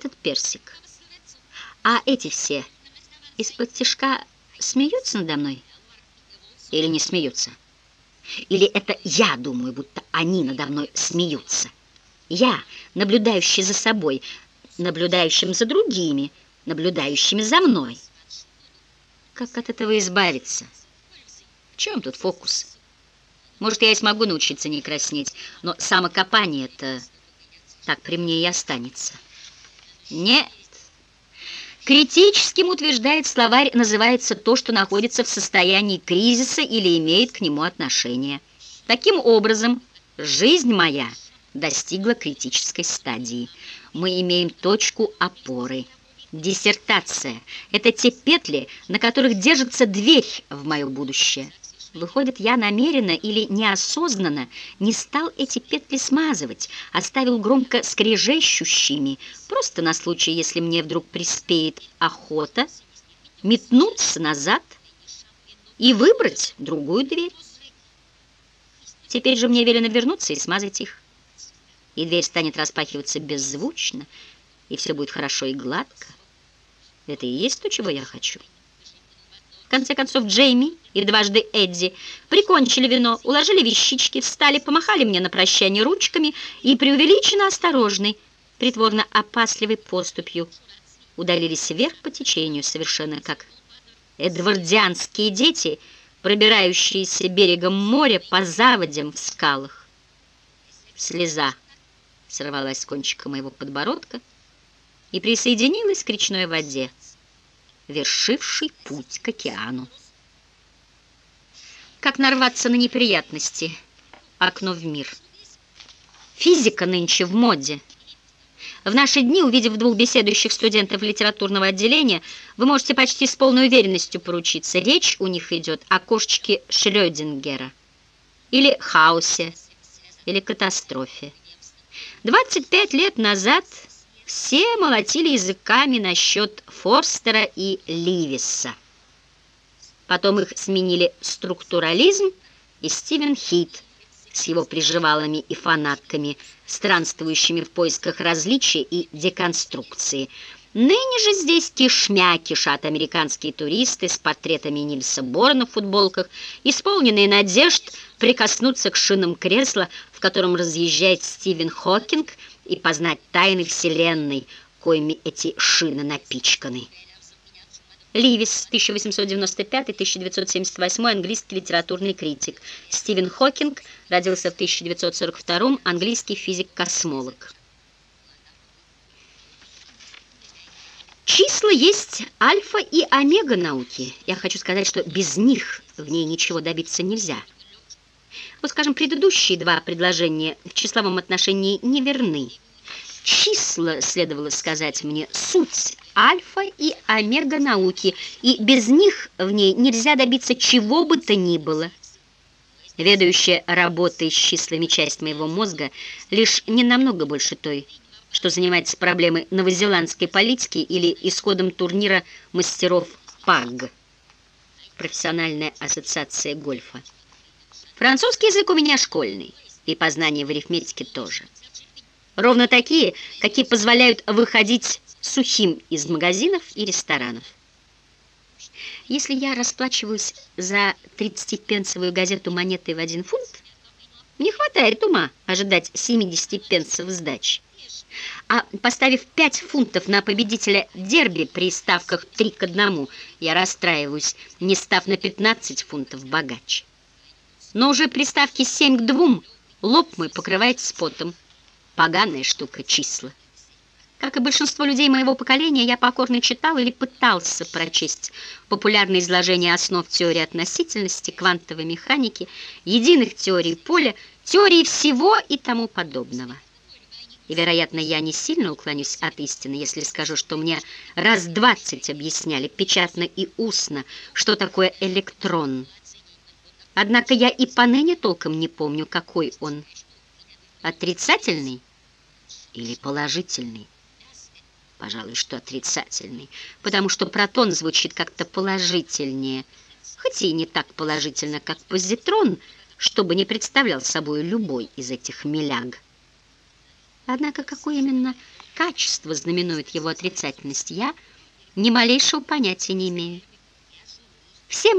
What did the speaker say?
этот персик. А эти все из-под тишка смеются надо мной? Или не смеются? Или это я думаю, будто они надо мной смеются? Я, наблюдающий за собой, наблюдающим за другими, наблюдающими за мной. Как от этого избавиться? В чем тут фокус? Может, я и смогу научиться не краснеть, но самокопание это так при мне и останется. Нет. Критическим, утверждает словарь, называется то, что находится в состоянии кризиса или имеет к нему отношение. Таким образом, жизнь моя достигла критической стадии. Мы имеем точку опоры. Диссертация – это те петли, на которых держится дверь в мое будущее. Выходит, я намеренно или неосознанно не стал эти петли смазывать, оставил громко скрежещущими, просто на случай, если мне вдруг приспеет охота, метнуться назад и выбрать другую дверь. Теперь же мне велено вернуться и смазать их. И дверь станет распахиваться беззвучно, и все будет хорошо и гладко. Это и есть то, чего я хочу. Конце концов, Джейми и дважды Эдди прикончили вино, уложили вещички, встали, помахали мне на прощание ручками и преувеличенно осторожной, притворно опасливой поступью удалились вверх по течению, совершенно как эдвардианские дети, пробирающиеся берегом моря по заводям в скалах. Слеза сорвалась с кончика моего подбородка и присоединилась к речной воде вершивший путь к океану. Как нарваться на неприятности? Окно в мир. Физика нынче в моде. В наши дни, увидев двух беседующих студентов литературного отделения, вы можете почти с полной уверенностью поручиться. Речь у них идет о кошечке Шрёдингера, или хаосе, или катастрофе. 25 лет назад все молотили языками насчет Форстера и Ливиса. Потом их сменили структурализм и Стивен Хит с его приживалами и фанатками, странствующими в поисках различия и деконструкции. Ныне же здесь кишмя кишат американские туристы с портретами Нильса Бора на футболках, исполненные надежд прикоснуться к шинам кресла, в котором разъезжает Стивен Хокинг – и познать тайны Вселенной, коими эти шины напичканы. Ливис, 1895-1978, английский литературный критик. Стивен Хокинг, родился в 1942 английский физик-космолог. Числа есть альфа и омега науки. Я хочу сказать, что без них в ней ничего добиться нельзя. Вот, скажем, предыдущие два предложения в числовом отношении неверны. Числа, следовало сказать мне, суть альфа и омега науки, и без них в ней нельзя добиться чего бы то ни было. Ведающая работой с числами часть моего мозга лишь не намного больше той, что занимается проблемой новозеландской политики или исходом турнира мастеров ПАГ, профессиональная ассоциация гольфа. Французский язык у меня школьный, и познание в арифметике тоже. Ровно такие, какие позволяют выходить сухим из магазинов и ресторанов. Если я расплачиваюсь за 30-пенсовую газету монетой в один фунт, не хватает ума ожидать 70 пенсов сдачи. А поставив 5 фунтов на победителя дерби при ставках 3 к 1, я расстраиваюсь, не став на 15 фунтов богаче. Но уже при ставке 7 к 2 лоб мой покрывает спотом. Поганая штука числа. Как и большинство людей моего поколения, я покорно читал или пытался прочесть популярные изложения основ теории относительности, квантовой механики, единых теорий поля, теории всего и тому подобного. И, вероятно, я не сильно уклонюсь от истины, если скажу, что мне раз двадцать объясняли печатно и устно, что такое электрон – Однако я и поныне толком не помню, какой он. Отрицательный или положительный? Пожалуй, что отрицательный, потому что протон звучит как-то положительнее, хоть и не так положительно, как позитрон, чтобы не представлял собой любой из этих миляг. Однако какой именно качества знаменует его отрицательность, я ни малейшего понятия не имею. Все